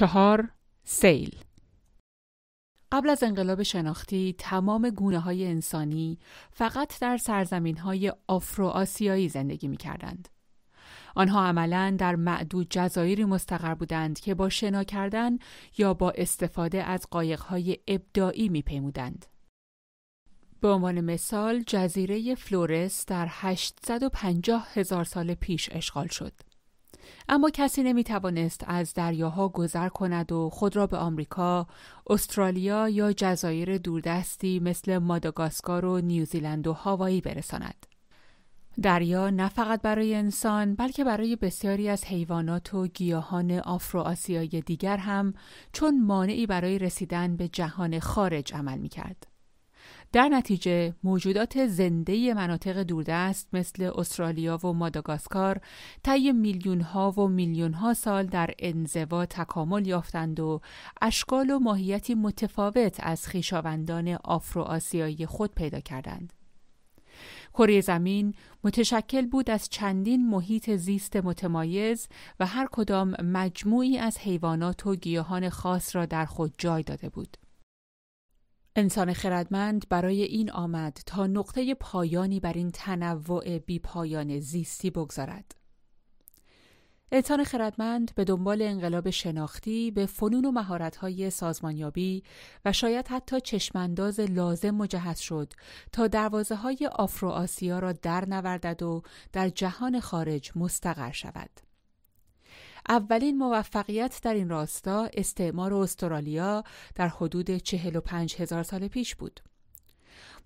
چهار سیل قبل از انقلاب شناختی تمام گونه های انسانی فقط در سرزمین های آفرو آسیایی زندگی می کردند. آنها عملا در معدود جزایری مستقر بودند که با شنا کردن یا با استفاده از قایقهای ابداعی می پیمودند. به عنوان مثال جزیره فلورس در 850 هزار سال پیش اشغال شد. اما کسی نمی توانست از دریاها گذر کند و خود را به آمریکا، استرالیا یا جزایر دوردستی مثل ماداگاسکار و نیوزیلند و هاوایی برساند. دریا نه فقط برای انسان بلکه برای بسیاری از حیوانات و گیاهان آفرو دیگر هم چون مانعی برای رسیدن به جهان خارج عمل می کرد. در نتیجه موجودات زنده مناطق دوردست مثل استرالیا و ماداگاسکار طی میلیون ها و میلیون ها سال در انزوا تکامل یافتند و اشکال و ماهیتی متفاوت از خویشاوندان آفرو خود پیدا کردند. کره زمین متشکل بود از چندین محیط زیست متمایز و هر کدام مجموعی از حیوانات و گیاهان خاص را در خود جای داده بود. انسان خردمند برای این آمد تا نقطه پایانی بر این تنوع بی پایان زیستی بگذارد. انسان خردمند به دنبال انقلاب شناختی به فنون و مهارت‌های سازمانیابی و شاید حتی چشمانداز لازم مجهز شد تا دروازه های آفرو آسیا را در نوردد و در جهان خارج مستقر شود. اولین موفقیت در این راستا استعمار استرالیا در حدود 45 هزار سال پیش بود.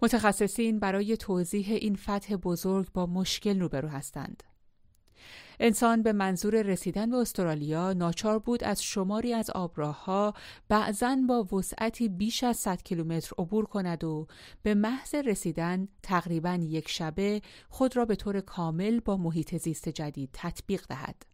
متخصصین برای توضیح این فتح بزرگ با مشکل روبرو هستند. انسان به منظور رسیدن به استرالیا ناچار بود از شماری از آبراهها بعضا با وسعتی بیش از 100 کیلومتر عبور کند و به محض رسیدن تقریبا یک شبه خود را به طور کامل با محیط زیست جدید تطبیق دهد.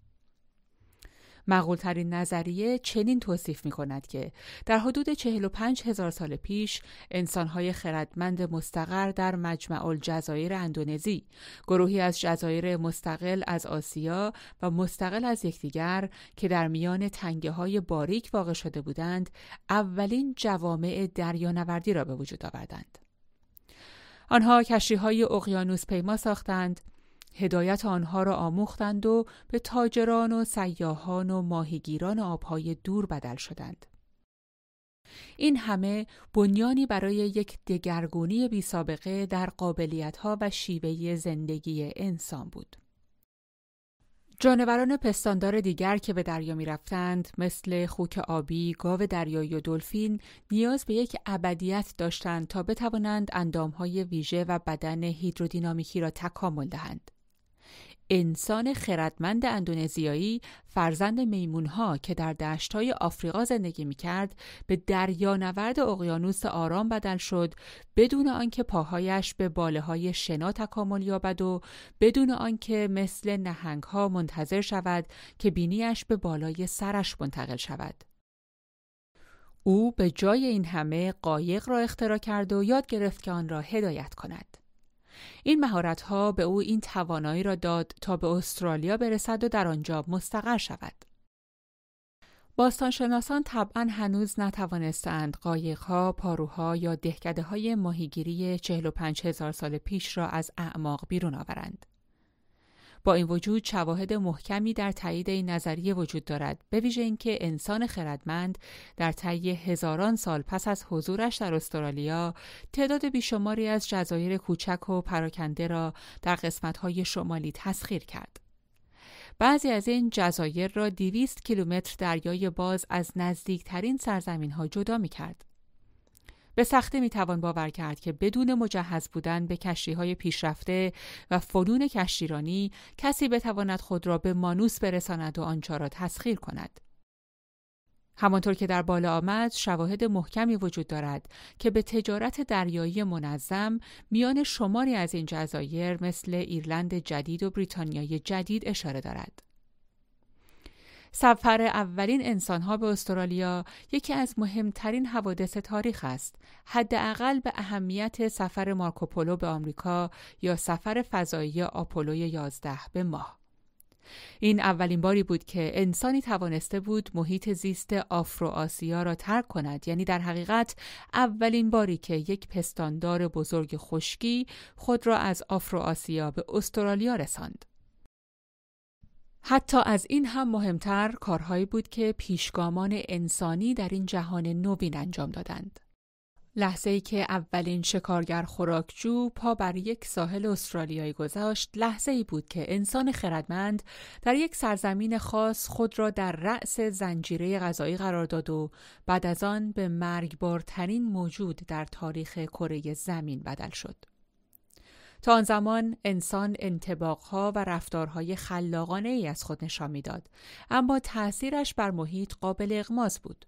مقولترین نظریه چنین توصیف می کند که در حدود 45 هزار سال پیش انسانهای خردمند مستقر در مجمع الجزایر اندونزی گروهی از جزایر مستقل از آسیا و مستقل از یکدیگر که در میان تنگه های باریک واقع شده بودند اولین جوامع دریانوردی را به وجود آوردند. آنها کشتی های اقیانوس پیما ساختند هدایت آنها را آموختند و به تاجران و سیاهان و ماهیگیران آبهای دور بدل شدند. این همه بنیانی برای یک دگرگونی بی سابقه در قابلیتها و شیوه زندگی انسان بود. جانوران پستاندار دیگر که به دریا می رفتند مثل خوک آبی، گاو دریایی و دلفین نیاز به یک ابدیت داشتند تا بتوانند اندامهای ویژه و بدن هیدرودینامیکی را تکامل دهند. انسان خردمند اندونزیایی فرزند میمونها که در دشتهای آفریقا زندگی می‌کرد به دریانورد اقیانوس آرام بدل شد بدون آنکه پاهایش به باله های شنا تکامل یابد و بدون آنکه مثل نهنگها منتظر شود که بینیش به بالای سرش منتقل شود. او به جای این همه قایق را اختراع کرد و یاد گرفت که آن را هدایت کند. این مهارت ها به او این توانایی را داد تا به استرالیا برسد و در آنجا مستقر شود. باستانشناسان طبعا هنوز نتوانستند قایقها، پاروها یا دهکده های ماهیگیری 45 هزار سال پیش را از اعماق بیرون آورند. با این وجود شواهد محکمی در تایید این نظریه وجود دارد به ویژه اینکه انسان خردمند در طی هزاران سال پس از حضورش در استرالیا تعداد بیشماری از جزایر کوچک و پراکنده را در قسمت‌های شمالی تسخیر کرد. بعضی از این جزایر را 200 کیلومتر دریای باز از نزدیکترین سرزمین ها جدا می کرد. به سختی می‌توان باور کرد که بدون مجهز بودن به کشتی های پیشرفته و فنون کشتیرانی کسی بتواند خود را به مانوس برساند و آنچه را تسخیر کند. همانطور که در بالا آمد شواهد محکمی وجود دارد که به تجارت دریایی منظم میان شماری از این جزایر مثل ایرلند جدید و بریتانیای جدید اشاره دارد. سفر اولین انسانها به استرالیا یکی از مهمترین حوادث تاریخ است. حداقل به اهمیت سفر مارکوپولو به آمریکا یا سفر فضایی آپولو 11 به ماه. این اولین باری بود که انسانی توانسته بود محیط زیست آفرو آسیا را ترک کند. یعنی در حقیقت اولین باری که یک پستاندار بزرگ خشکی خود را از آفرو آسیا به استرالیا رساند. حتی از این هم مهمتر کارهایی بود که پیشگامان انسانی در این جهان نوین انجام دادند. لحظه ای که اولین شکارگر خوراکجو پا بر یک ساحل استرالیایی گذاشت لحظه ای بود که انسان خردمند در یک سرزمین خاص خود را در رأس زنجیره غذایی قرار داد و بعد از آن به مرگبارترین موجود در تاریخ کره زمین بدل شد. تا آن زمان انسان انتباقها و رفتارهای خلاقانه ای از خود نشان می‌داد اما تأثیرش بر محیط قابل اغماز بود.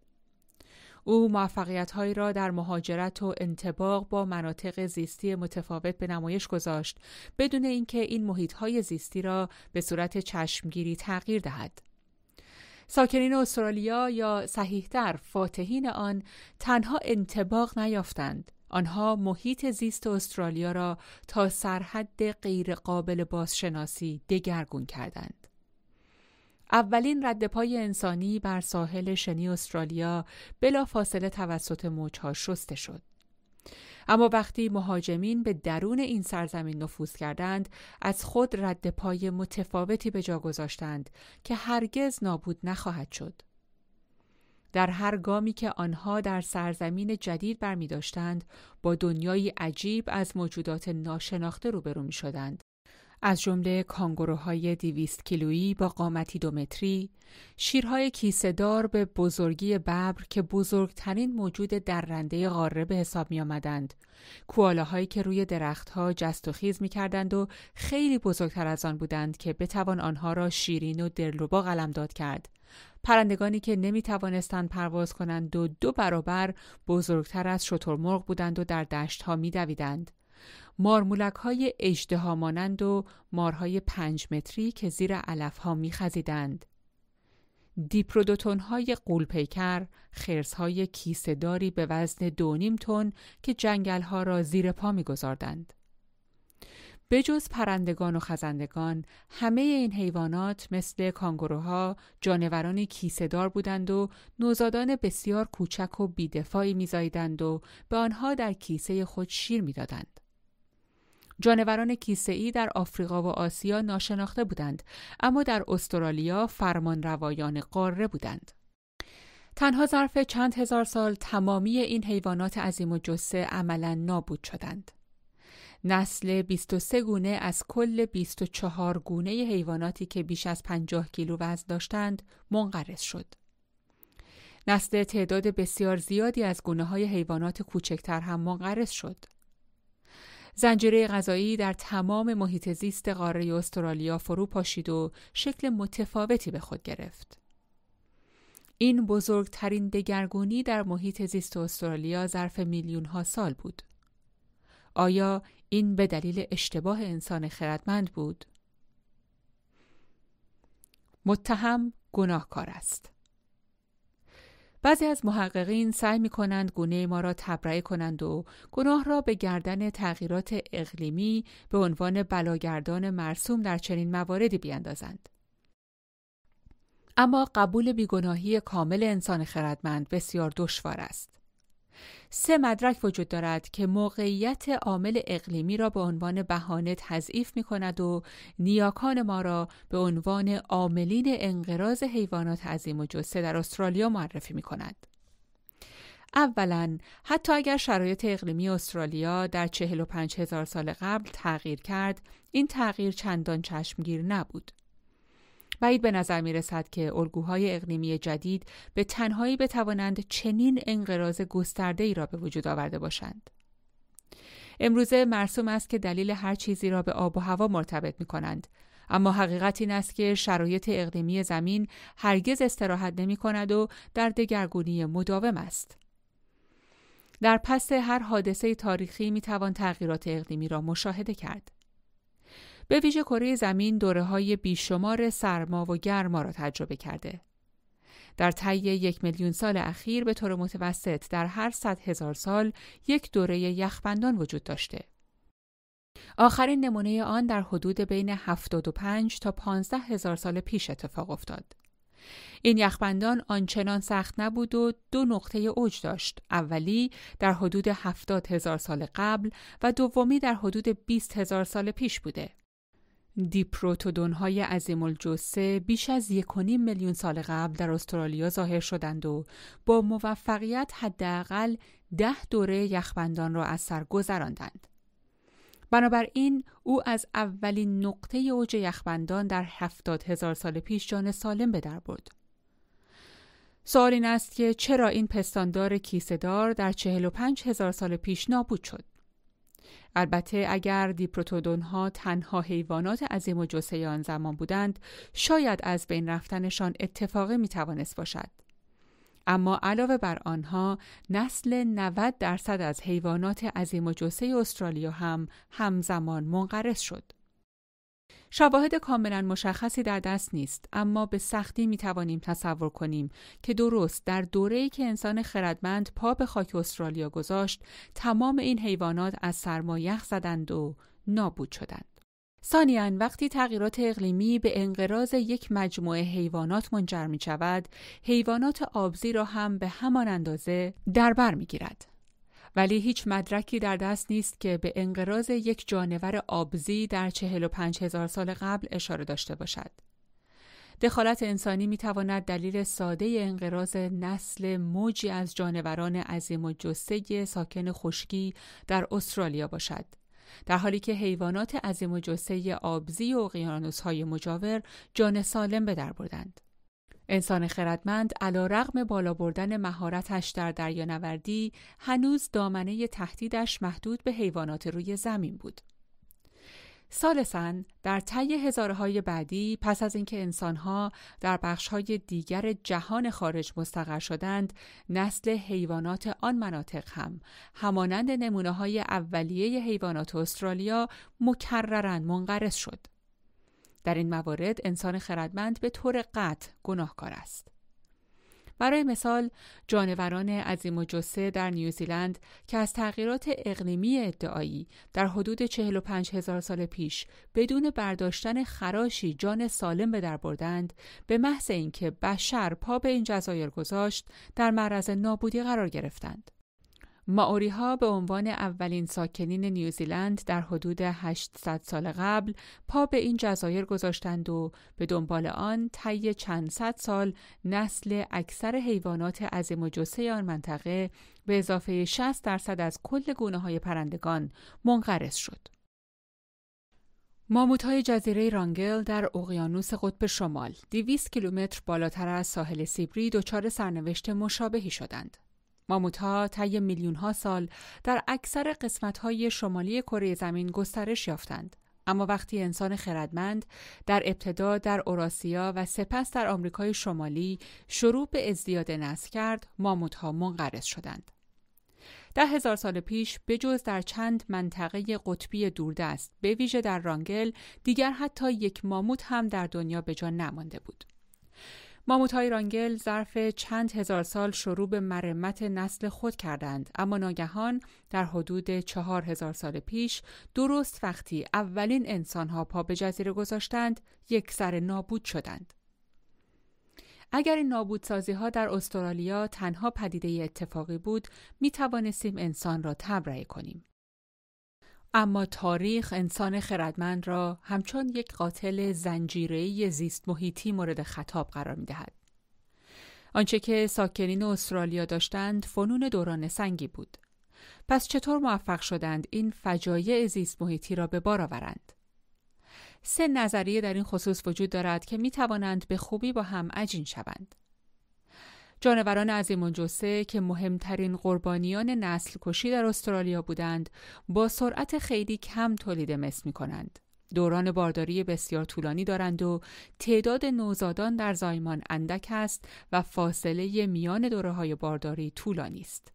او موفقیتهایی را در مهاجرت و انتباق با مناطق زیستی متفاوت به نمایش گذاشت بدون اینکه این محیطهای زیستی را به صورت چشمگیری تغییر دهد. ساکنین استرالیا یا صحیحتر فاتحین آن تنها انتباق نیافتند آنها محیط زیست استرالیا را تا سرحد غیرقابل بازشناسی دگرگون کردند. اولین رد پای انسانی بر ساحل شنی استرالیا بلا فاصله توسط موجها شسته شد. اما وقتی مهاجمین به درون این سرزمین نفوذ کردند از خود رد پای متفاوتی به جا گذاشتند که هرگز نابود نخواهد شد. در هر گامی که آنها در سرزمین جدید برمی داشتند با دنیای عجیب از موجودات ناشناخته روبرو می شدند. از جمله کانگوروهای دیویست کیلویی با قامتی دو متری، شیرهای کیسهدار به بزرگی ببر که بزرگترین موجود درنده قاره به حساب می آمدند، کوالاهایی که روی درختها جست و خیز می کردند و خیلی بزرگتر از آن بودند که بتوان آنها را شیرین و دلربا قلمداد کرد، پرندگانی که نمی توانستند پرواز کنند و دو برابر بزرگتر از شترمرغ بودند و در دشت ها می دویدند. مارمولک های اجده مانند و مارهای پنج متری که زیر علف ها می خزیدند. دیپرودوتون های قولپیکر، خرس های کیسهداری به وزن دو نیم تن که جنگل ها را زیر پا می گذاردند. بجز پرندگان و خزندگان همه این حیوانات مثل کانگوروها جانوران کیسهدار بودند و نوزادان بسیار کوچک و بیدفاعی میزاییدند و به آنها در کیسه خود شیر می‌دادند. جانوران ای در آفریقا و آسیا ناشناخته بودند اما در استرالیا فرمان روایان قاره بودند. تنها ظرف چند هزار سال تمامی این حیوانات عظیم و جسه عملا نابود شدند. نسل 23 گونه از کل 24 گونه حیواناتی که بیش از 50 کیلو وزن داشتند منقرض شد. نسل تعداد بسیار زیادی از گونه های حیوانات کوچکتر هم منقرض شد. زنجیره غذایی در تمام محیط زیست قاره استرالیا فرو پاشید و شکل متفاوتی به خود گرفت. این بزرگترین دگرگونی در محیط زیست استرالیا ظرف میلیون ها سال بود. آیا این به دلیل اشتباه انسان خردمند بود؟ متهم گناهکار است. بعضی از محققین سعی می کنند گونه ما را تبرئه کنند و گناه را به گردن تغییرات اقلیمی به عنوان بلاگردان مرسوم در چنین مواردی بیندازند. اما قبول بیگناهی کامل انسان خردمند بسیار دشوار است. سه مدرک وجود دارد که موقعیت عامل اقلیمی را به عنوان بهانه تضعیف می کند و نیاکان ما را به عنوان عاملین انقراض حیوانات عظیم و جسه در استرالیا معرفی می کند. اولا حتی اگر شرایط اقلیمی استرالیا در چهل و پنج هزار سال قبل تغییر کرد این تغییر چندان چشمگیر نبود بعید به نظر می رسد که الگوهای اقلیمی جدید به تنهایی بتوانند چنین انقراض گسترده ای را به وجود آورده باشند. امروزه مرسوم است که دلیل هر چیزی را به آب و هوا مرتبط می کنند. اما حقیقت این است که شرایط اقلیمی زمین هرگز استراحت نمی کند و در دگرگونی مداوم است. در پس هر حادثه تاریخی می توان تغییرات اقلیمی را مشاهده کرد. به ویژه کره زمین دوره های بیشمار سرما و گرما را تجربه کرده. در طی یک میلیون سال اخیر به طور متوسط در هر صد هزار سال یک دوره یخبندان وجود داشته. آخرین نمونه آن در حدود بین 75 تا 15 هزار سال پیش اتفاق افتاد. این یخبندان آنچنان سخت نبود و دو نقطه اوج داشت. اولی در حدود 70 هزار سال قبل و دومی در حدود 20 هزار سال پیش بوده. دیپروتودون های عظیم الجثه بیش از یک میلیون سال قبل در استرالیا ظاهر شدند و با موفقیت حداقل ده دوره یخبندان را از سر گذراندند. بنابراین او از اولین نقطه اوج یخبندان در هفتاد هزار سال پیش جان سالم به در برد. سوال این است که چرا این پستاندار کیسهدار در چهل و پنج هزار سال پیش نابود شد؟ البته اگر دیپروتودون ها تنها حیوانات عظیم و جسه آن زمان بودند شاید از بین رفتنشان اتفاقی می توانست باشد. اما علاوه بر آنها نسل 90 درصد از حیوانات عظیم و جسه استرالیا هم همزمان منقرض شد. شواهد کاملا مشخصی در دست نیست اما به سختی می توانیم تصور کنیم که درست در دوره‌ای که انسان خردمند پا به خاک استرالیا گذاشت تمام این حیوانات از سرما یخ زدند و نابود شدند. ثانیاً وقتی تغییرات اقلیمی به انقراض یک مجموعه حیوانات منجر می شود، حیوانات آبزی را هم به همان اندازه در بر می گیرد. ولی هیچ مدرکی در دست نیست که به انقراض یک جانور آبزی در چهل و پنج هزار سال قبل اشاره داشته باشد. دخالت انسانی می تواند دلیل ساده انقراض نسل موجی از جانوران عظیم و جسه ساکن خشکی در استرالیا باشد. در حالی که حیوانات عظیم و جسه آبزی و اقیانوس های مجاور جان سالم به در بردند. انسان خردمند علا رغم بالا بردن مهارتش در دریانوردی هنوز دامنه تهدیدش محدود به حیوانات روی زمین بود. سالسن در طی هزارهای بعدی پس از اینکه انسانها در بخشهای دیگر جهان خارج مستقر شدند نسل حیوانات آن مناطق هم همانند نمونه های اولیه حیوانات استرالیا مکررن منقرض شد در این موارد انسان خردمند به طور قطع گناهکار است. برای مثال جانوران عظیم و جسه در نیوزیلند که از تغییرات اقلیمی ادعایی در حدود 45 هزار سال پیش بدون برداشتن خراشی جان سالم به در بردند به محض اینکه بشر پا به این جزایر گذاشت در معرض نابودی قرار گرفتند. ماوری ها به عنوان اولین ساکنین نیوزیلند در حدود 800 سال قبل پا به این جزایر گذاشتند و به دنبال آن طی چند صد سال نسل اکثر حیوانات عظیم و جسه آن منطقه به اضافه 60 درصد از کل گونه های پرندگان منقرض شد. ماموت های جزیره رانگل در اقیانوس قطب شمال 200 کیلومتر بالاتر از ساحل سیبری دچار سرنوشت مشابهی شدند. ماموتها طی میلیون ها سال در اکثر قسمت های شمالی کره زمین گسترش یافتند. اما وقتی انسان خردمند در ابتدا در اوراسیا و سپس در آمریکای شمالی شروع به ازدیاد نسل کرد، ماموتها منقرض شدند. ده هزار سال پیش به جز در چند منطقه قطبی دوردست به ویژه در رانگل دیگر حتی یک ماموت هم در دنیا به جا نمانده بود. ماموت های رانگل ظرف چند هزار سال شروع به مرمت نسل خود کردند اما ناگهان در حدود چهار هزار سال پیش درست وقتی اولین انسان ها پا به جزیره گذاشتند یک سر نابود شدند. اگر این نابودسازی ها در استرالیا تنها پدیده اتفاقی بود می توانستیم انسان را تبرئه کنیم. اما تاریخ انسان خردمند را همچون یک قاتل زنجیره‌ای زیست محیطی مورد خطاب قرار می دهد. آنچه که ساکنین استرالیا داشتند فنون دوران سنگی بود. پس چطور موفق شدند این فجایع زیست محیطی را به بار آورند؟ سه نظریه در این خصوص وجود دارد که می توانند به خوبی با هم عجین شوند. جانوران عظیم جسه که مهمترین قربانیان نسل کشی در استرالیا بودند با سرعت خیلی کم تولید مثل می کنند. دوران بارداری بسیار طولانی دارند و تعداد نوزادان در زایمان اندک است و فاصله میان دوره های بارداری طولانی است.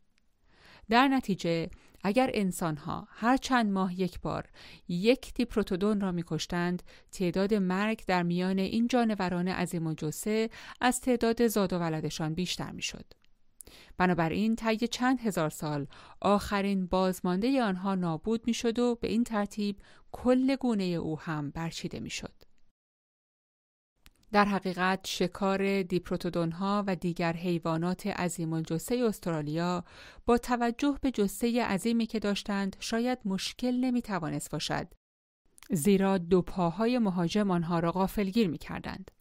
در نتیجه اگر انسانها هر چند ماه یک بار یک دیپروتودون را میکشتند تعداد مرگ در میان این جانوران عظیم و از تعداد زاد و ولدشان بیشتر می‌شد بنابراین طی چند هزار سال آخرین بازمانده آنها نابود می‌شد و به این ترتیب کل گونه او هم برچیده می‌شد. در حقیقت شکار دیپروتودون ها و دیگر حیوانات عظیم الجثه استرالیا با توجه به جثه عظیمی که داشتند شاید مشکل نمی توانست باشد زیرا دو پاهای مهاجم آنها را غافلگیر می کردند.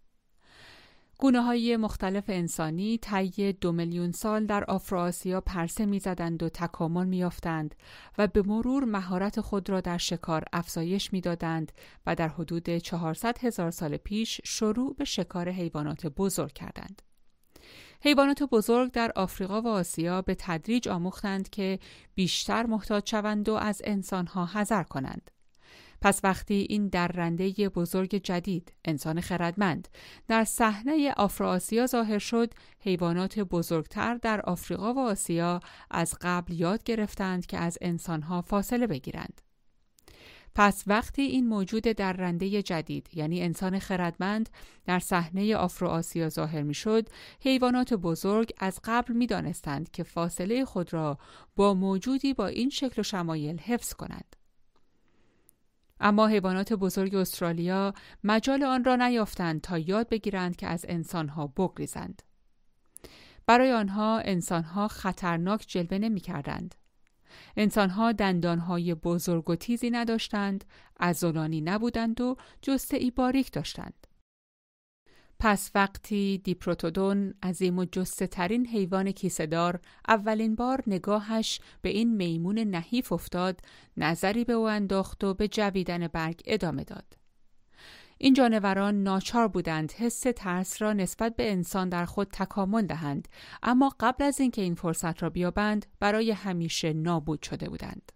گونه های مختلف انسانی طی دو میلیون سال در آفراسیا پرسه می‌زدند و تکامل میافتند و به مرور مهارت خود را در شکار افزایش می‌دادند و در حدود 400 هزار سال پیش شروع به شکار حیوانات بزرگ کردند. حیوانات بزرگ در آفریقا و آسیا به تدریج آموختند که بیشتر محتاج شوند و از انسانها حذر کنند. پس وقتی این درنده بزرگ جدید انسان خردمند در صحنه آفراسیا ظاهر شد حیوانات بزرگتر در آفریقا و آسیا از قبل یاد گرفتند که از انسانها فاصله بگیرند. پس وقتی این موجود درنده جدید یعنی انسان خردمند در صحنه آفرو ظاهر می‌شد حیوانات بزرگ از قبل می دانستند که فاصله خود را با موجودی با این شکل و شمایل حفظ کنند. اما حیوانات بزرگ استرالیا مجال آن را نیافتند تا یاد بگیرند که از انسانها بگریزند. برای آنها انسانها خطرناک جلوه نمی کردند. انسانها دندانهای بزرگ و تیزی نداشتند، ازولانی نبودند و جسته ای باریک داشتند. پس وقتی دیپروتودون عظیم و جسته ترین حیوان کیسهدار اولین بار نگاهش به این میمون نحیف افتاد نظری به او انداخت و به جویدن برگ ادامه داد. این جانوران ناچار بودند حس ترس را نسبت به انسان در خود تکامل دهند اما قبل از اینکه این فرصت را بیابند برای همیشه نابود شده بودند.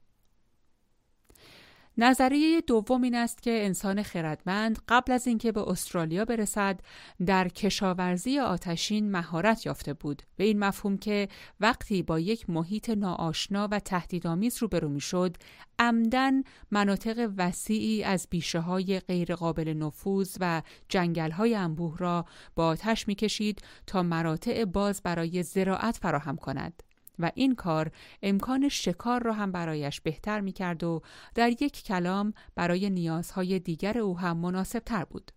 نظریه دوم این است که انسان خردمند قبل از اینکه به استرالیا برسد در کشاورزی آتشین مهارت یافته بود به این مفهوم که وقتی با یک محیط ناآشنا و تهدیدآمیز روبرو می‌شد عمدن مناطق وسیعی از بیشه های غیرقابل نفوذ و جنگل های انبوه را با آتش می‌کشید تا مراتع باز برای زراعت فراهم کند. و این کار امکان شکار را هم برایش بهتر می کرد و در یک کلام برای نیازهای دیگر او هم مناسب تر بود.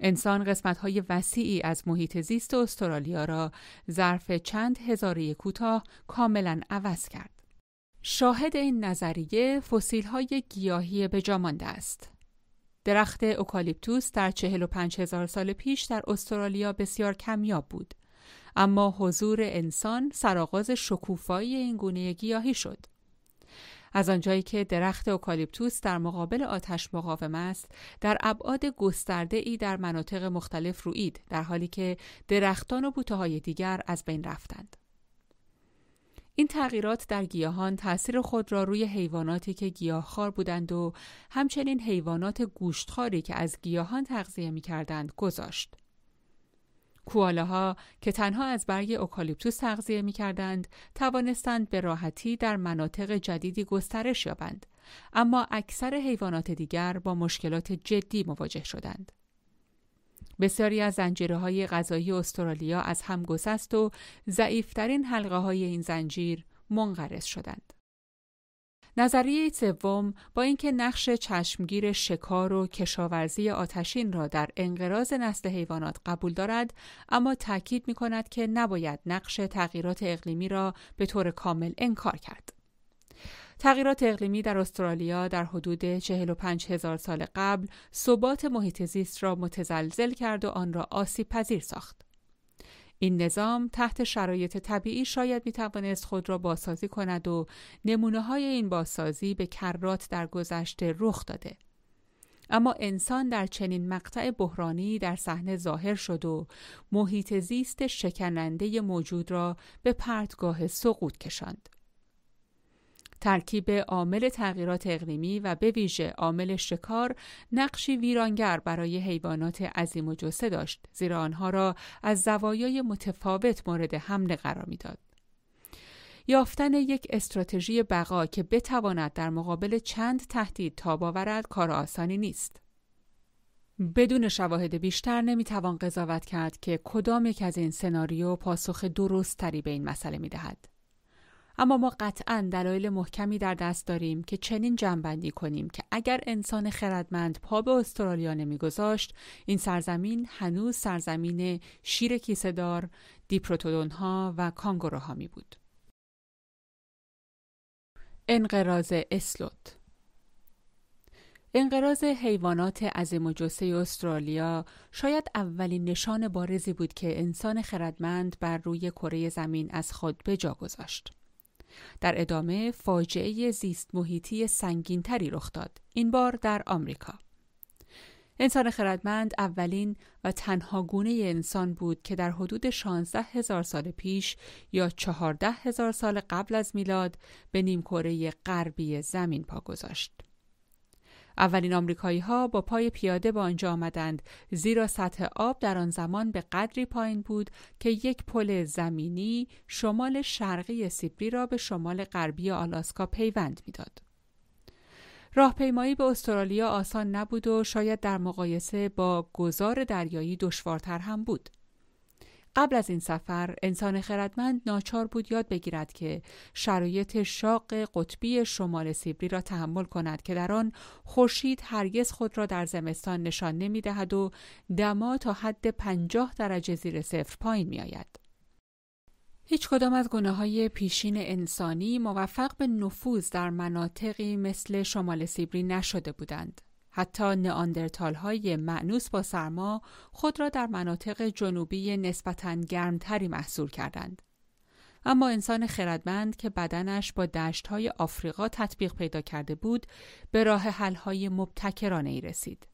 انسان قسمت های وسیعی از محیط زیست استرالیا را ظرف چند هزاره کوتاه کاملا عوض کرد. شاهد این نظریه فسیل های گیاهی به مانده است. درخت اوکالیپتوس در 45 هزار سال پیش در استرالیا بسیار کمیاب بود. اما حضور انسان سرآغاز شکوفایی این گونه گیاهی شد. از آنجایی که درخت اوکالیپتوس در مقابل آتش مقاوم است، در ابعاد گسترده ای در مناطق مختلف روید، در حالی که درختان و بوته های دیگر از بین رفتند. این تغییرات در گیاهان تأثیر خود را روی حیواناتی که گیاهخوار بودند و همچنین حیوانات گوشتخواری که از گیاهان تغذیه می کردند گذاشت. کوالاها که تنها از برگ اوکالیپتوس تغذیه می کردند، توانستند به راحتی در مناطق جدیدی گسترش یابند، اما اکثر حیوانات دیگر با مشکلات جدی مواجه شدند. بسیاری از زنجیره های غذایی استرالیا از هم گسست و ضعیفترین حلقه های این زنجیر منقرض شدند. نظریه سوم با اینکه نقش چشمگیر شکار و کشاورزی آتشین را در انقراض نسل حیوانات قبول دارد اما تاکید می کند که نباید نقش تغییرات اقلیمی را به طور کامل انکار کرد. تغییرات اقلیمی در استرالیا در حدود 45 هزار سال قبل ثبات محیط زیست را متزلزل کرد و آن را آسیب پذیر ساخت. این نظام تحت شرایط طبیعی شاید می توانست خود را بازسازی کند و نمونه های این بازسازی به کرات در گذشته رخ داده. اما انسان در چنین مقطع بحرانی در صحنه ظاهر شد و محیط زیست شکننده موجود را به پرتگاه سقوط کشاند. ترکیب عامل تغییرات اقلیمی و به ویژه عامل شکار نقشی ویرانگر برای حیوانات عظیم و جسه داشت زیرا آنها را از زوایای متفاوت مورد حمله قرار می‌داد. یافتن یک استراتژی بقا که بتواند در مقابل چند تهدید تاب آورد کار آسانی نیست. بدون شواهد بیشتر نمی‌توان قضاوت کرد که کدام یک از این سناریو پاسخ درست تری به این مسئله می‌دهد. اما ما قطعا دلایل محکمی در دست داریم که چنین جنبندی کنیم که اگر انسان خردمند پا به استرالیا نمیگذاشت این سرزمین هنوز سرزمین شیر کیسهدار دیپروتودون ها و کانگوروها می بود. انقراض اسلوت انقراض حیوانات عظیم و استرالیا شاید اولین نشان بارزی بود که انسان خردمند بر روی کره زمین از خود به جا گذاشت. در ادامه فاجعه زیست محیطی سنگینتری رخ داد این بار در آمریکا انسان خردمند اولین و تنها گونه انسان بود که در حدود 16 هزار سال پیش یا 14 هزار سال قبل از میلاد به نیمکره غربی زمین پا گذاشت. اولین آمریکایی ها با پای پیاده به آنجا آمدند زیرا سطح آب در آن زمان به قدری پایین بود که یک پل زمینی شمال شرقی سیبری را به شمال غربی آلاسکا پیوند می‌داد. راهپیمایی به استرالیا آسان نبود و شاید در مقایسه با گذار دریایی دشوارتر هم بود. قبل از این سفر انسان خردمند ناچار بود یاد بگیرد که شرایط شاق قطبی شمال سیبری را تحمل کند که در آن خورشید هرگز خود را در زمستان نشان نمی دهد و دما تا حد پنجاه درجه زیر صفر پایین می آید. هیچ کدام از گناه های پیشین انسانی موفق به نفوذ در مناطقی مثل شمال سیبری نشده بودند. حتی نئاندرتال های معنوس با سرما خود را در مناطق جنوبی نسبتاً گرمتری محصول کردند. اما انسان خردمند که بدنش با دشت های آفریقا تطبیق پیدا کرده بود به راه حل های مبتکرانه ای رسید.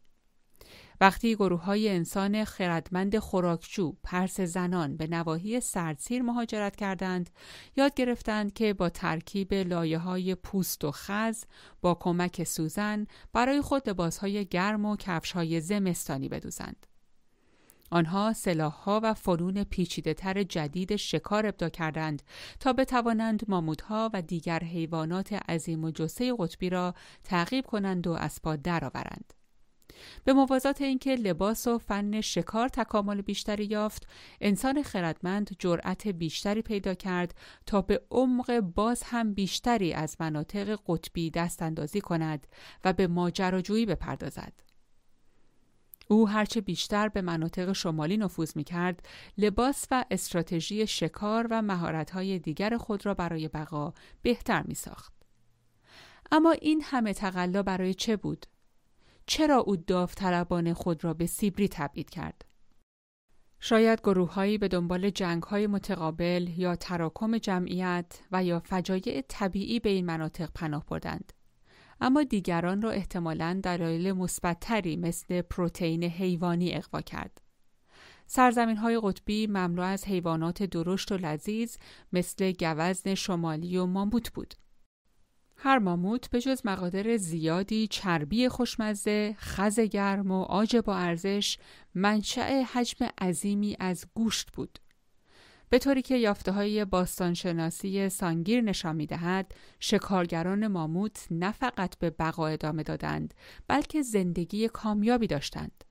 وقتی گروه های انسان خردمند خوراکچو پرس زنان به نواحی سردسیر مهاجرت کردند یاد گرفتند که با ترکیب لایه های پوست و خز با کمک سوزن برای خود لباس های گرم و کفش های زمستانی بدوزند. آنها ها و فنون پیچیده تر جدید شکار ابدا کردند تا بتوانند مامودها و دیگر حیوانات عظیم و جسه قطبی را تعقیب کنند و از پا درآورند. به موازات اینکه لباس و فن شکار تکامل بیشتری یافت انسان خردمند جرأت بیشتری پیدا کرد تا به عمق باز هم بیشتری از مناطق قطبی دست اندازی کند و به ماجراجویی بپردازد او هرچه بیشتر به مناطق شمالی نفوذ می کرد، لباس و استراتژی شکار و مهارت‌های دیگر خود را برای بقا بهتر می ساخت. اما این همه تقلا برای چه بود؟ چرا او داوطلبانه خود را به سیبری تبعید کرد؟ شاید گروههایی به دنبال جنگهای متقابل یا تراکم جمعیت و یا فجایع طبیعی به این مناطق پناه بردند. اما دیگران را احتمالاً دلایل مثبتتری مثل پروتئین حیوانی اقوا کرد. سرزمین های قطبی مملو از حیوانات درشت و لذیذ مثل گوزن شمالی و ماموت بود. هر ماموت به جز مقادر زیادی چربی خوشمزه، خز گرم و آج با ارزش منشأ حجم عظیمی از گوشت بود. به طوری که یافته های باستانشناسی سانگیر نشان می دهد، شکارگران ماموت نه فقط به بقا ادامه دادند، بلکه زندگی کامیابی داشتند.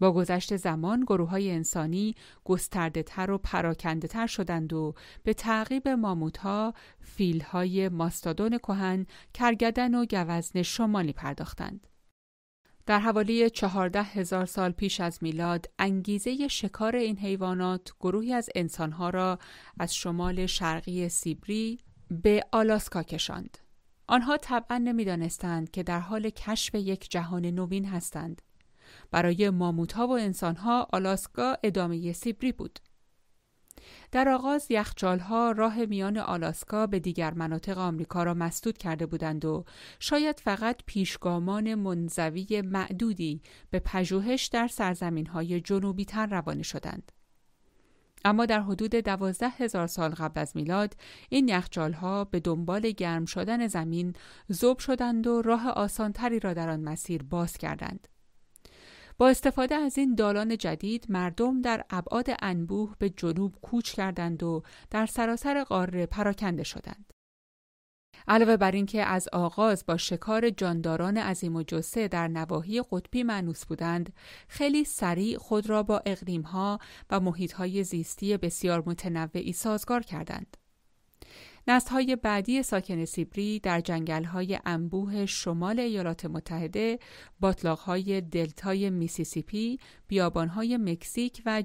با گذشت زمان گروه های انسانی گسترده تر و پراکنده تر شدند و به تعقیب ماموت ها فیل های ماستادون کهن کرگدن و گوزن شمالی پرداختند. در حوالی چهارده هزار سال پیش از میلاد انگیزه شکار این حیوانات گروهی از انسانها را از شمال شرقی سیبری به آلاسکا کشاند. آنها طبعا نمی‌دانستند که در حال کشف یک جهان نوین هستند برای ماموتها و انسانها آلاسکا ادامه سیبری بود. در آغاز یخچالها راه میان آلاسکا به دیگر مناطق آمریکا را مسدود کرده بودند و شاید فقط پیشگامان منزوی معدودی به پژوهش در سرزمین های جنوبی تر روانه شدند. اما در حدود دوازده هزار سال قبل از میلاد این یخچالها به دنبال گرم شدن زمین زوب شدند و راه آسانتری را در آن مسیر باز کردند. با استفاده از این دالان جدید مردم در ابعاد انبوه به جنوب کوچ کردند و در سراسر قاره پراکنده شدند. علاوه بر اینکه از آغاز با شکار جانداران عظیم و جسه در نواحی قطبی معنوس بودند، خیلی سریع خود را با اقلیمها و محیطهای زیستی بسیار متنوعی سازگار کردند. های بعدی ساکن سیبری در های انبوه شمال ایالات متحده، های دلتای میسیسیپی، های مکزیک و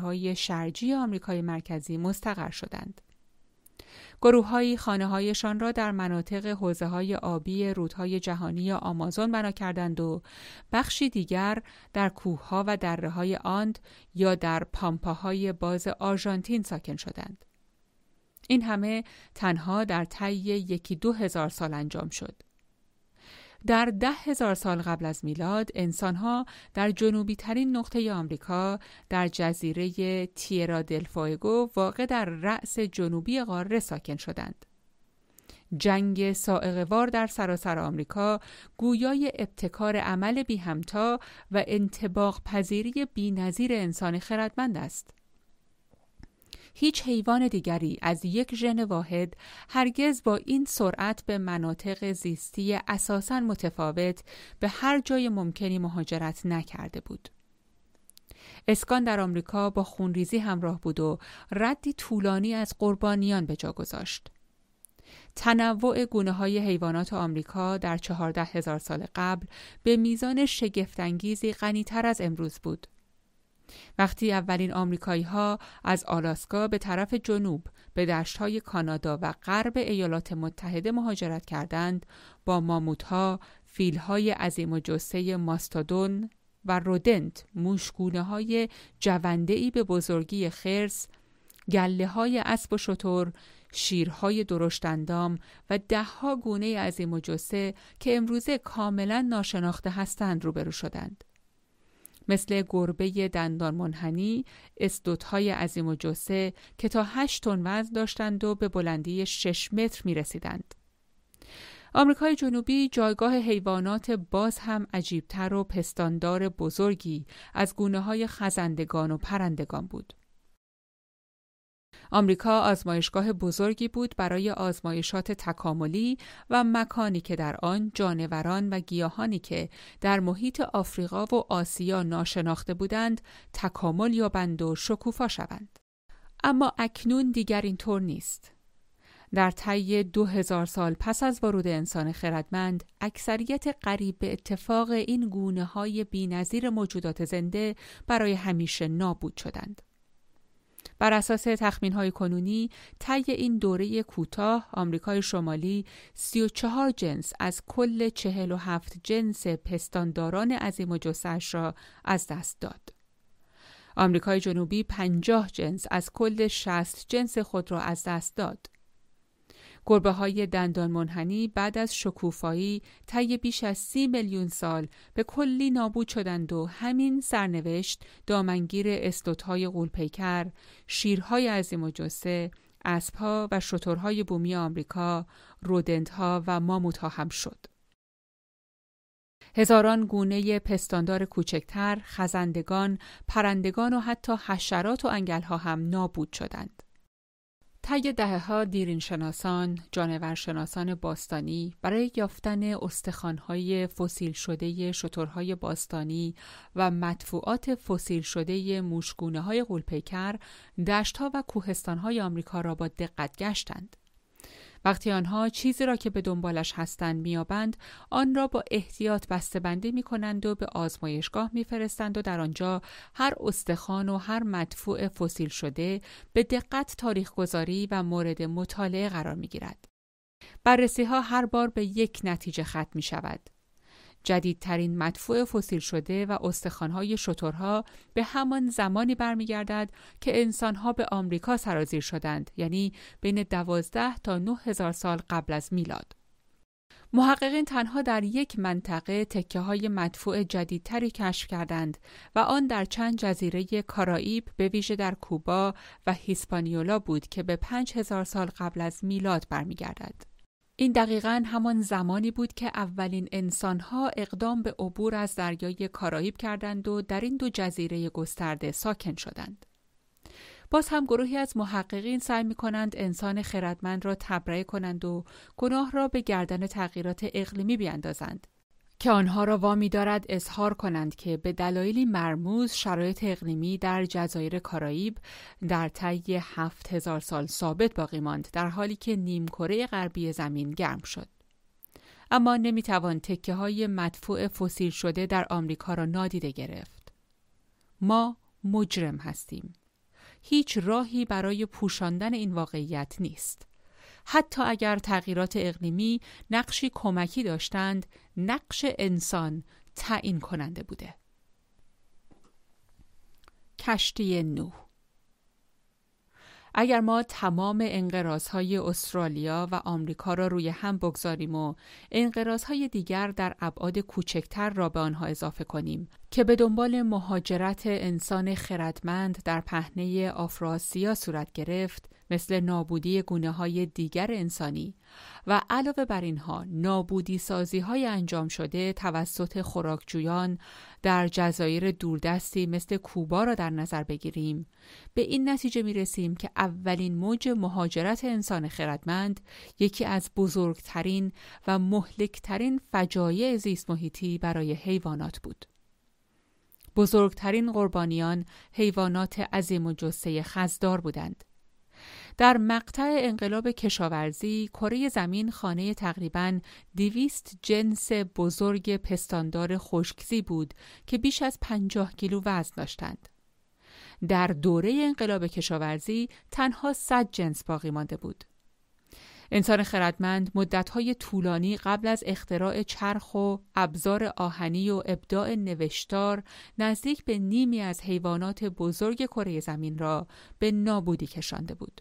های شرجی آمریکای مرکزی مستقر شدند. گروههایی خانه هایشان را در مناطق حوزه های آبی رودهای جهانی آمازون بنا کردند و بخشی دیگر در کوهها و دره های آند یا در پامپاهای باز آرژانتین ساکن شدند. این همه تنها در طی یکی دو هزار سال انجام شد. در ده هزار سال قبل از میلاد انسانها در جنوبی ترین نقطه آمریکا در جزیره تیرا دل فویگو واقع در رأس جنوبی قاره ساکن شدند. جنگ سائقوار در سراسر آمریکا گویای ابتکار عمل بی همتا و انتباق پذیری بی انسان خردمند است. هیچ حیوان دیگری از یک ژن واحد هرگز با این سرعت به مناطق زیستی اساساً متفاوت به هر جای ممکنی مهاجرت نکرده بود. اسکان در آمریکا با خونریزی همراه بود و ردی طولانی از قربانیان به جا گذاشت. تنوع گونه های حیوانات آمریکا در چهارده هزار سال قبل به میزان شگفتانگیزی غنیتر از امروز بود. وقتی اولین آمریکایی ها از آلاسکا به طرف جنوب به دشت های کانادا و غرب ایالات متحده مهاجرت کردند با ماموت ها، فیل های عظیم و جسه ماستادون و رودنت موشگونه های جونده ای به بزرگی خرس، گله های اسب و شتر، شیرهای درشتندام و دهها گونه عظیم و جسه که امروزه کاملا ناشناخته هستند روبرو شدند. مثل گربه دندان منحنی، استوتهای عظیم و جسه که تا هشت تن وزن داشتند و به بلندی 6 متر می رسیدند. آمریکای جنوبی جایگاه حیوانات باز هم عجیبتر و پستاندار بزرگی از گونه های خزندگان و پرندگان بود. آمریکا آزمایشگاه بزرگی بود برای آزمایشات تکاملی و مکانی که در آن جانوران و گیاهانی که در محیط آفریقا و آسیا ناشناخته بودند تکامل یابند و شکوفا شوند. اما اکنون دیگر اینطور نیست. در طی دو هزار سال پس از ورود انسان خردمند، اکثریت قریب به اتفاق این گونه های بی موجودات زنده برای همیشه نابود شدند. بر اساس تخمین های کنونی طی این دوره کوتاه آمریکای شمالی 34 جنس از کل 47 جنس پستانداران عظیم و را از دست داد. آمریکای جنوبی 50 جنس از کل 60 جنس خود را از دست داد. گربه های دندان منحنی بعد از شکوفایی طی بیش از سی میلیون سال به کلی نابود شدند و همین سرنوشت دامنگیر استوتهای غولپیکر، شیرهای عظیم و جسه، اسبها و شترهای بومی آمریکا، رودندها و ماموتها هم شد. هزاران گونه پستاندار کوچکتر، خزندگان، پرندگان و حتی حشرات و انگلها هم نابود شدند. طی دهها دیرین شناسان، جانورشناسان باستانی برای یافتن استخوان‌های فسیل شده شترهای باستانی و مدفوعات فسیل شده موشگونه های غولپیکر، دشتها و کوهستانهای آمریکا را با دقت گشتند. وقتی آنها چیزی را که به دنبالش هستند میابند آن را با احتیاط بندی می کنند و به آزمایشگاه میفرستند و در آنجا هر استخوان و هر مدفوع فسیل شده به دقت تاریخ گذاری و مورد مطالعه قرار می گیرد. بررسی ها هر بار به یک نتیجه ختم می شود. جدیدترین مدفوع فسیل شده و استخوانهای شترها به همان زمانی برمیگردد که انسانها به آمریکا سرازیر شدند یعنی بین دوازده تا نه هزار سال قبل از میلاد. محققین تنها در یک منطقه تکه های مدفوع جدیدتری کشف کردند و آن در چند جزیره کارائیب به ویژه در کوبا و هیسپانیولا بود که به پنج هزار سال قبل از میلاد برمیگردد. این دقیقا همان زمانی بود که اولین انسانها اقدام به عبور از دریای کارائیب کردند و در این دو جزیره گسترده ساکن شدند. باز هم گروهی از محققین سعی می کنند انسان خردمند را تبرئه کنند و گناه را به گردن تغییرات اقلیمی بیاندازند که آنها را وامی دارد اظهار کنند که به دلایلی مرموز شرایط اقلیمی در جزایر کارائیب در طی هفت هزار سال ثابت باقی ماند در حالی که نیمکره غربی زمین گرم شد. اما نمی‌توان تکه های مدفوع فسیل شده در آمریکا را نادیده گرفت. ما مجرم هستیم. هیچ راهی برای پوشاندن این واقعیت نیست. حتی اگر تغییرات اقلیمی نقشی کمکی داشتند نقش انسان تعیین کننده بوده. کشتی نوح. اگر ما تمام های استرالیا و آمریکا را روی هم بگذاریم و های دیگر در ابعاد کوچکتر را به آنها اضافه کنیم که به دنبال مهاجرت انسان خردمند در پهنه آفراسیا صورت گرفت مثل نابودی گونه های دیگر انسانی و علاوه بر اینها نابودی سازی های انجام شده توسط خوراکجویان در جزایر دوردستی مثل کوبا را در نظر بگیریم به این نتیجه می رسیم که اولین موج مهاجرت انسان خردمند یکی از بزرگترین و مهلکترین فجایع زیست محیطی برای حیوانات بود. بزرگترین قربانیان حیوانات عظیم و جسه خزدار بودند. در مقطع انقلاب کشاورزی کره زمین خانه تقریبا دویست جنس بزرگ پستاندار خشکزی بود که بیش از پنجاه کیلو وزن داشتند. در دوره انقلاب کشاورزی تنها صد جنس باقی مانده بود. انسان خردمند مدتهای طولانی قبل از اختراع چرخ و ابزار آهنی و ابداع نوشتار نزدیک به نیمی از حیوانات بزرگ کره زمین را به نابودی کشانده بود.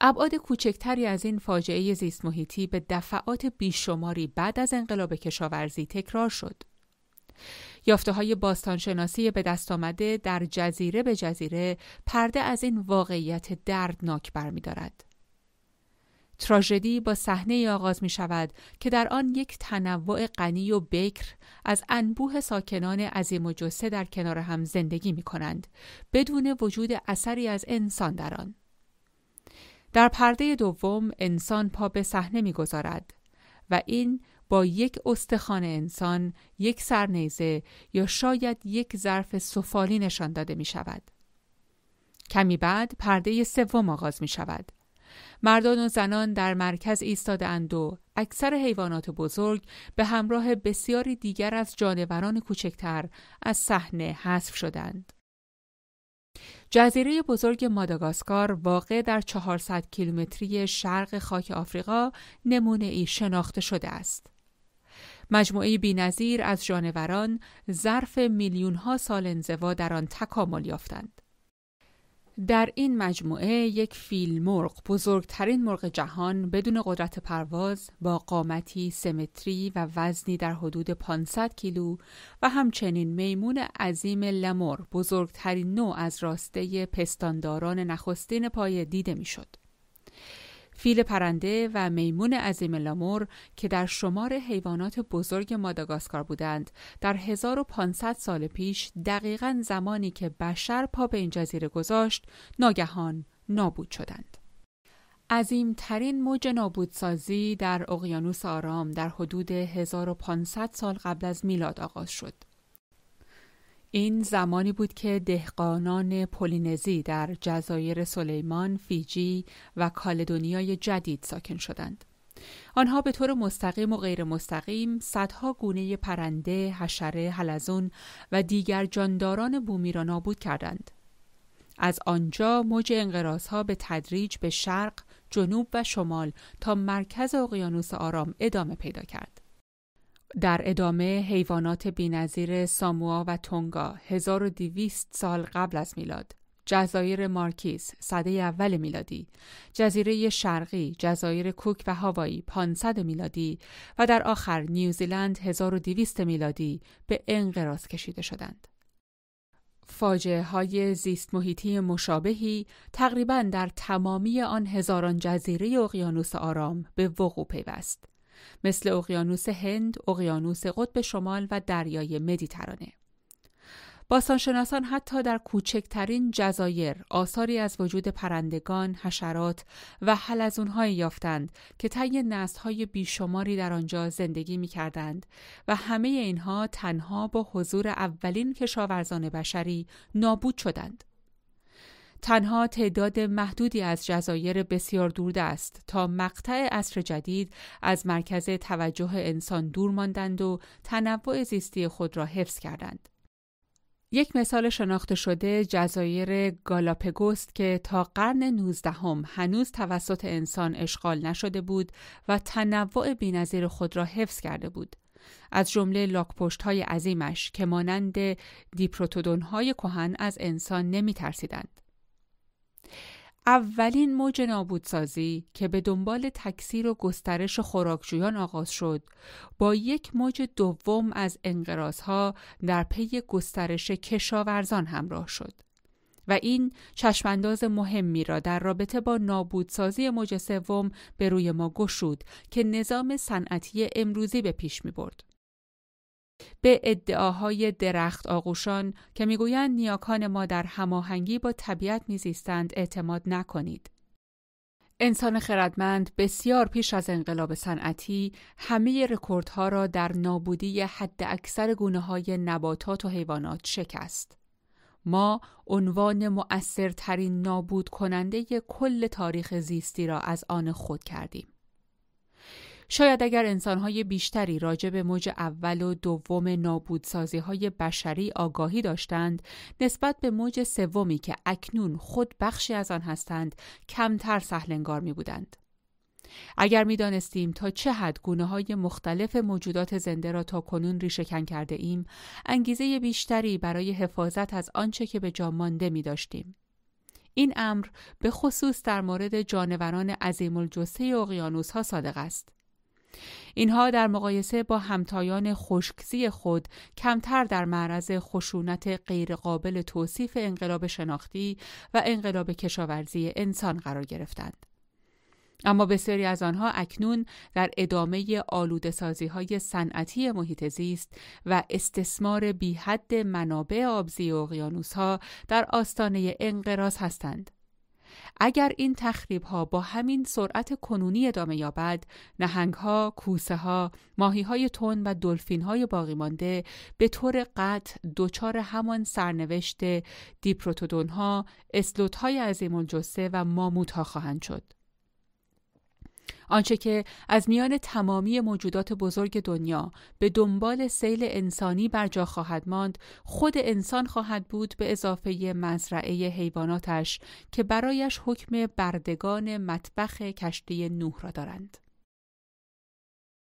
ابعاد کوچکتری از این فاجعه زیست محیطی به دفعات بیشماری بعد از انقلاب کشاورزی تکرار شد. یافته های باستانشناسی به دست آمده در جزیره به جزیره پرده از این واقعیت دردناک برمیدارد. تراژدی با صحنه آغاز می شود که در آن یک تنوع غنی و بکر از انبوه ساکنان عظیم و جسه در کنار هم زندگی می کنند بدون وجود اثری از انسان در آن. در پرده دوم انسان پا به صحنه می‌گذارد و این با یک استخوان انسان، یک سرنیزه یا شاید یک ظرف سفالی نشان داده می شود. کمی بعد پرده سوم آغاز می شود. مردان و زنان در مرکز ایستاده و اکثر حیوانات بزرگ به همراه بسیاری دیگر از جانوران کوچکتر از صحنه حذف شدند. جزیره بزرگ ماداگاسکار واقع در 400 کیلومتری شرق خاک آفریقا نمونه ای شناخته شده است. مجموعه بینظیر از جانوران ظرف میلیون ها سال انزوا در آن تکامل یافتند. در این مجموعه یک فیل مرغ بزرگترین مرغ جهان بدون قدرت پرواز با قامتی سمتری و وزنی در حدود 500 کیلو و همچنین میمون عظیم لمر بزرگترین نوع از راسته پستانداران نخستین پای دیده می‌شد. فیل پرنده و میمون عظیم لامور که در شمار حیوانات بزرگ ماداگاسکار بودند در 1500 سال پیش دقیقا زمانی که بشر پا به این جزیره گذاشت ناگهان نابود شدند. عظیمترین موج نابودسازی در اقیانوس آرام در حدود 1500 سال قبل از میلاد آغاز شد. این زمانی بود که دهقانان پولینزی در جزایر سلیمان، فیجی و کالدونیای جدید ساکن شدند. آنها به طور مستقیم و غیر مستقیم صدها گونه پرنده، حشره، حلزون و دیگر جانداران بومی را نابود کردند. از آنجا موج انقراضها به تدریج به شرق، جنوب و شمال تا مرکز اقیانوس آرام ادامه پیدا کرد. در ادامه حیوانات بینظیر ساموا و تونگا 1200 سال قبل از میلاد. جزایر مارکیز صده اول میلادی. جزیره شرقی جزایر کوک و هاوایی 500 میلادی. و در آخر نیوزیلند 1200 میلادی به انقراض کشیده شدند. فاجعه های زیست محیطی مشابهی تقریبا در تمامی آن هزاران جزیره اقیانوس آرام به وقوع پیوست. مثل اقیانوس هند، اقیانوس قطب شمال و دریای مدیترانه. باستانشناسان حتی در کوچکترین جزایر آثاری از وجود پرندگان، حشرات و حلزونهایی یافتند که طی نسل‌های بیشماری در آنجا زندگی می‌کردند و همه اینها تنها با حضور اولین کشاورزان بشری نابود شدند. تنها تعداد محدودی از جزایر بسیار است تا مقطع عصر جدید از مرکز توجه انسان دور ماندند و تنوع زیستی خود را حفظ کردند. یک مثال شناخته شده جزایر گالاپگوست که تا قرن نوزدهم هنوز توسط انسان اشغال نشده بود و تنوع بینظیر خود را حفظ کرده بود. از جمله لاکپشت های عظیمش که مانند دیپروتودون های کهن از انسان نمی ترسیدند. اولین موج نابودسازی که به دنبال تکثیر و گسترش خوراکجویان آغاز شد با یک موج دوم از انقراضها در پی گسترش کشاورزان همراه شد و این چشمانداز مهمی را در رابطه با نابودسازی موج سوم به روی ما گشود که نظام صنعتی امروزی به پیش می برد. به ادعاهای درخت آغوشان که می‌گویند نیاکان ما در هماهنگی با طبیعت میزیستند اعتماد نکنید. انسان خردمند بسیار پیش از انقلاب صنعتی همه رکوردها را در نابودی حد اکثر گونه های نباتات و حیوانات شکست. ما عنوان مؤثرترین نابود کننده کل تاریخ زیستی را از آن خود کردیم. شاید اگر انسانهای بیشتری راجع به موج اول و دوم نابودسازی های بشری آگاهی داشتند نسبت به موج سومی که اکنون خود بخشی از آن هستند کمتر سهلنگار می بودند. اگر می دانستیم تا چه حد گونه های مختلف موجودات زنده را تا کنون ریشهکن کرده ایم انگیزه بیشتری برای حفاظت از آنچه که به جا مانده می داشتیم. این امر به خصوص در مورد جانوران عظیم الجثه اقیانوس ها صادق است. اینها در مقایسه با همتایان خشکزی خود کمتر در معرض خشونت غیرقابل توصیف انقلاب شناختی و انقلاب کشاورزی انسان قرار گرفتند. اما بسیاری از آنها اکنون در ادامه آلوده سازی های صنعتی محیط زیست و استثمار بی حد منابع آبزی اقیانوس ها در آستانه انقراض هستند. اگر این تخریب ها با همین سرعت کنونی ادامه یابد نهنگ ها، کوسه ها، ماهی های تون و دلفین های باقی مانده به طور قطع دچار همان سرنوشت دیپروتودون ها، اسلوت های عظیم و ماموت ها خواهند شد. آنچه که از میان تمامی موجودات بزرگ دنیا به دنبال سیل انسانی بر جا خواهد ماند خود انسان خواهد بود به اضافه مزرعه حیواناتش که برایش حکم بردگان مطبخ کشتی نوح را دارند.